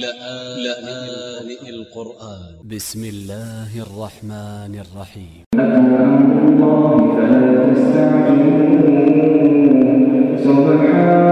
لآن القرآن. ب س م الله الرحمن الرحيم. أمر الله فلا تستعجلوه سبحانه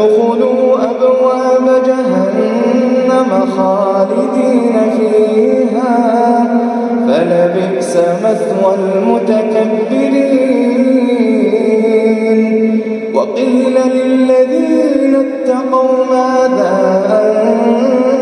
فادخلوا أبواب جهنم خالدين فيها. فلبئس مثوى المتكبرين. وقيل للذين اتقوا ماذا أنزل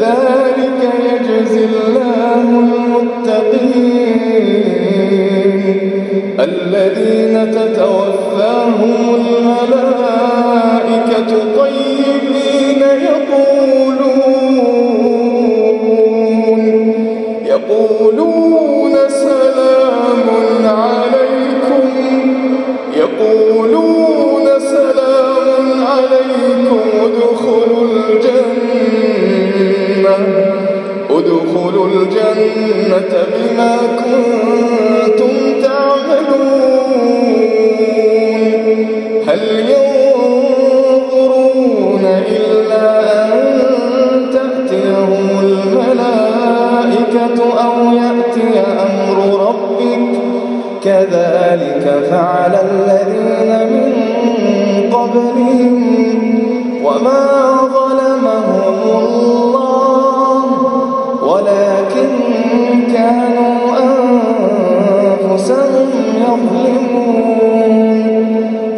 كذلك يجزي الله المتقين. الذين تتوفاهم الملائكة الجنة بما كنتم كانوا أنفسهم يظلمون.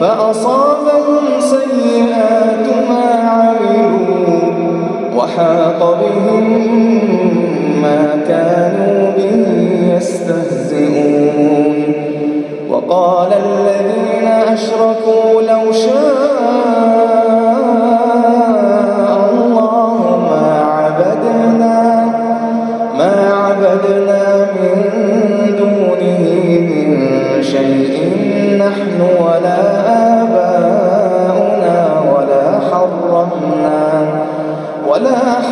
فأصابهم سيئات ما عملوا وحاق بهم ما كانوا به يستهزئون. وقال الذين أشركوا لو شاء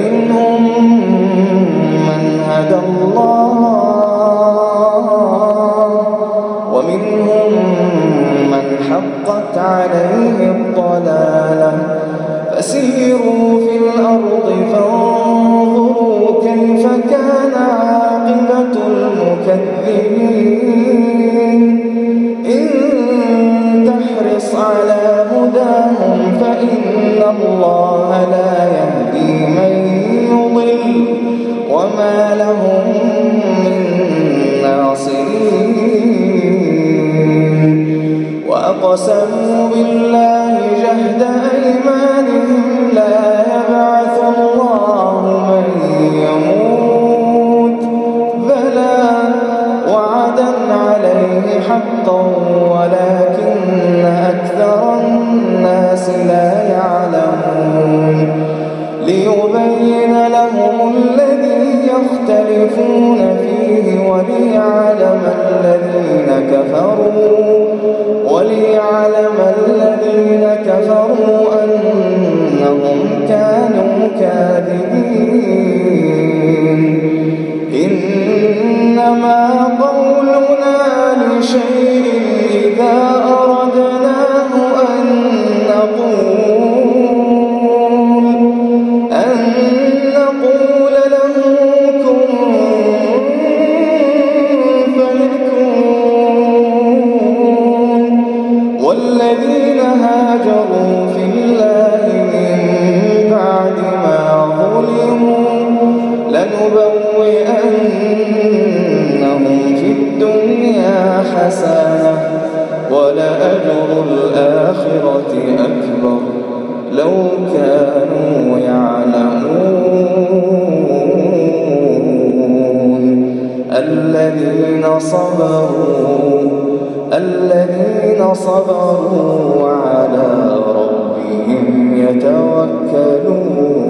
فمنهم من هدى الله ومنهم من حقت عليه الضلالة. فسيروا في الأرض فانظروا كيف كان عاقبة المكذبين. إن تحرص على هداهم فإن الله لا وأقسموا بالله كانوا لنبوئنهم في الدنيا حسنة ولأجر الآخرة أكبر لو كانوا يعلمون الذين صبروا الذين صبروا وعلى ربهم يتوكلون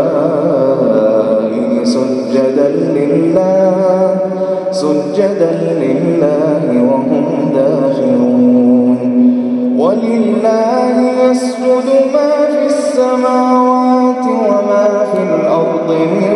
سجدا لله سجدا لله وهم داخلون. ولله يسجد ما في السماوات وما في الأرض من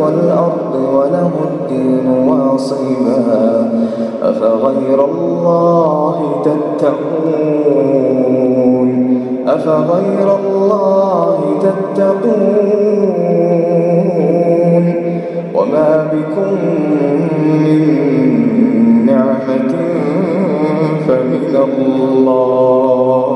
والأرض وله الدين واصبا. أفغير الله تتقون؟ أفغير الله تتقون؟ وما بكم من نعمة فمن الله.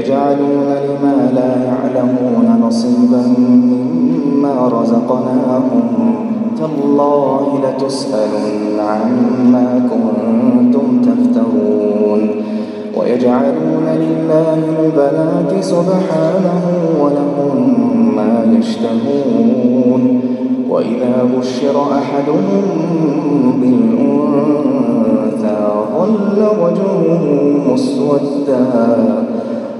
ويجعلون لما لا يعلمون نصيبا مما رزقناهم. تالله لتسألن عما كنتم تفترون. ويجعلون لله البنات سبحانه ولهم ما يشتهون. وإذا بشر أحدهم بالأنثى ظل وجهه مسودا.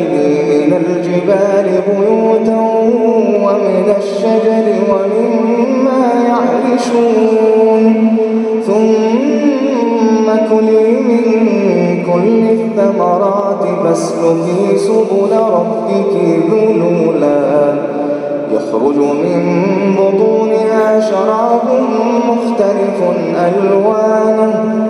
اتخذي من الجبال بيوتا ومما يعيشون ثم كلي من كل الثمرات فاسلكي سبل ربك ذلولا. يخرج من بطونها شراب مختلف ألوانه.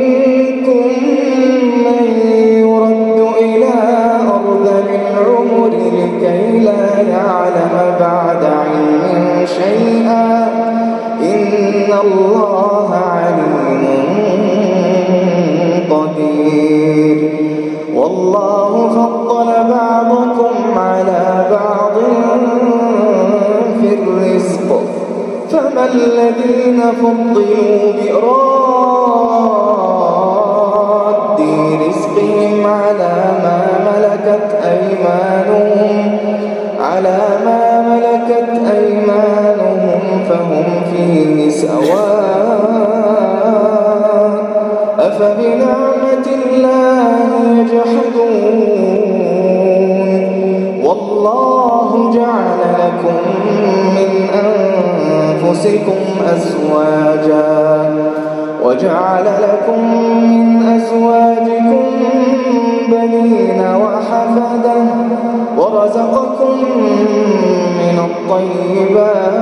شيئا إن الله عليم قدير. والله فضل بعضكم على بعض في الرزق. فما الذين فضلوا بإراد رزقهم على ما ملكت أيمانهم على سواء أفبنعمة الله يجحدون؟ والله جعل لكم من أنفسكم أزواجا وجعل لكم من أزواجكم بنين وحفدة ورزقكم من الطيبات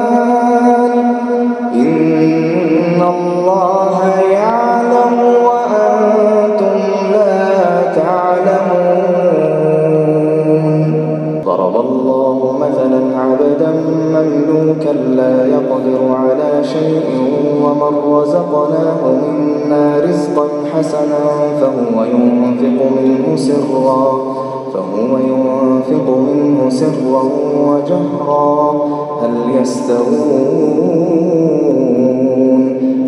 مملوكا لا يقدر على شيء ومن رزقناه منا رزقا حسنا فهو ينفق منه سرا فهو ينفق منه سرا وجهرا. هل يستوون؟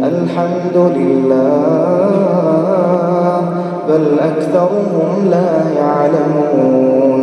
الحمد لله بل أكثرهم لا يعلمون.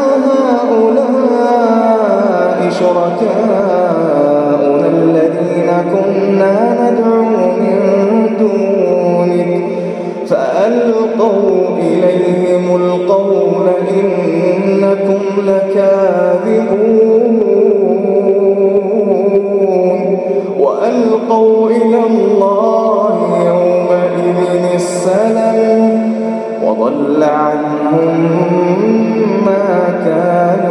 شركاؤنا الذين كنا ندعو من دونك فألقوا إليهم القول إنكم لكاذبون وألقوا إلى الله يومئذ السلام وضل عنهم ما كانوا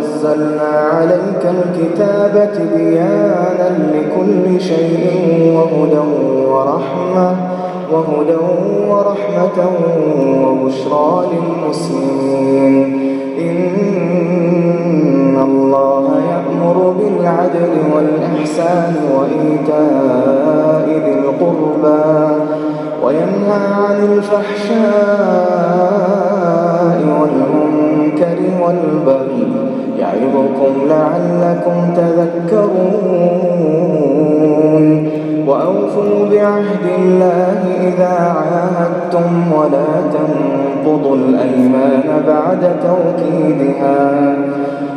ونزلنا عليك الكتاب تبيانا لكل شيء وهدى ورحمة وهدى ورحمة وبشرى للمسلمين. إن الله يأمر بالعدل والإحسان وإيتاء ذي القربى وينهى عن الفحشاء والمنكر والبغي. يعظكم لعلكم تذكرون وأوفوا بعهد الله إذا عاهدتم ولا تنقضوا الأيمان بعد توكيدها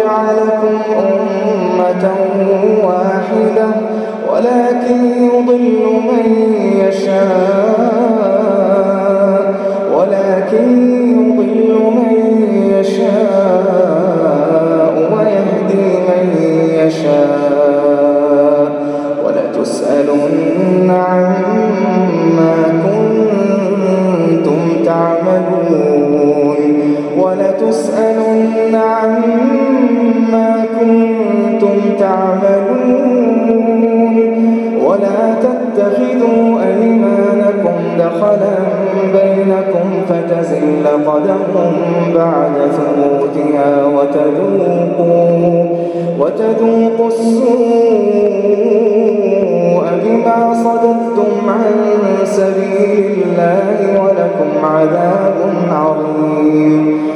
الله لجعلكم أمة واحدة ولكن يضل من يشاء. تعملون. ولا تتخذوا أيمانكم دخلا بينكم فتزل قدم بعد ثبوتها وتذوقوا وتذوقوا السوء بما صددتم عن سبيل الله ولكم عذاب عظيم.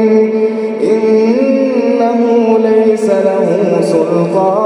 سلطان.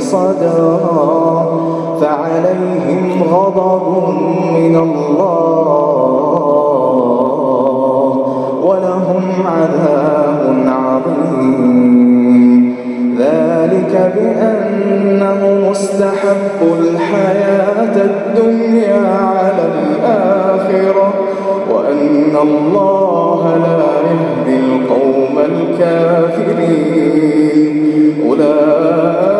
صدرا فعليهم غضب من الله ولهم عذاب عظيم. ذلك بأنه مستحق الحياة الدنيا على الآخرة وأن الله لا يهدي القوم الكافرين. أولئك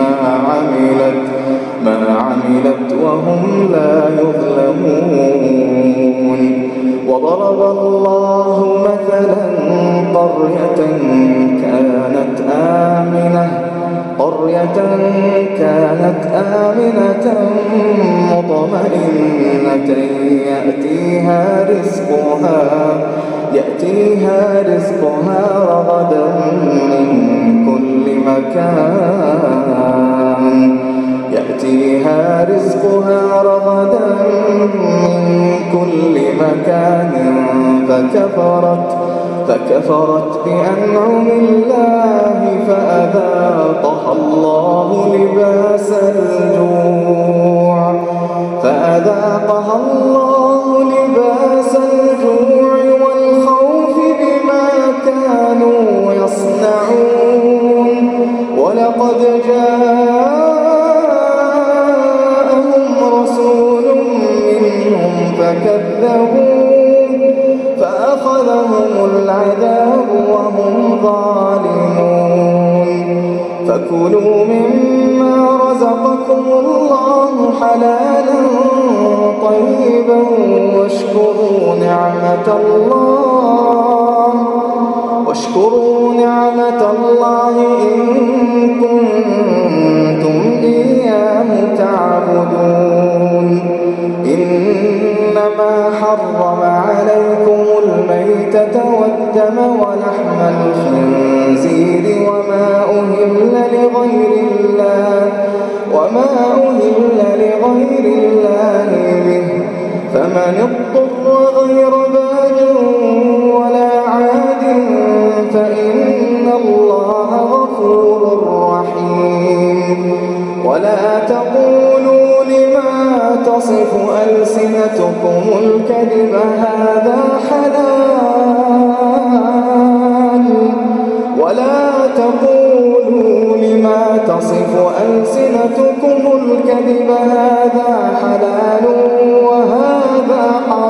ما عملت ما عملت وهم لا يظلمون. وضرب الله مثلا قرية كانت آمنة قرية كانت آمنة مطمئنة يأتيها رزقها. يأتيها رزقها رغدا من كل مكان. يأتيها رزقها رغدا من كل مكان. فكفرت فكفرت بأنعم الله فأذاقها الله لباس الجوع. فأذاقها الله لباس الجوع. كانوا يصنعون. ولقد جاءهم رسول منهم فكذبوا فأخذهم العذاب وهم ظالمون. فكلوا مما رزقكم الله حلالا طيبا واشكروا نعمة الله. واشكروا نعمة الله إن كنتم إياه تعبدون. إنما حرم عليكم الميتة والدم ولحم الخنزير وما أهل لغير الله وما أهل لغير الله به. فمن اضطر غير باج ولا عاد فإن الله غفور رحيم. ولا تقولوا لما تصف ألسنتكم الكذب هذا حلال. ولا تقولوا لما تصف ألسنتكم الكذب هذا حلال وهذا حرام.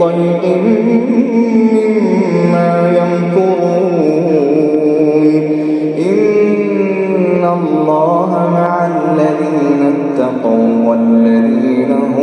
ضيق مما يمكرون. إن الله مع الذين اتقوا والذين هم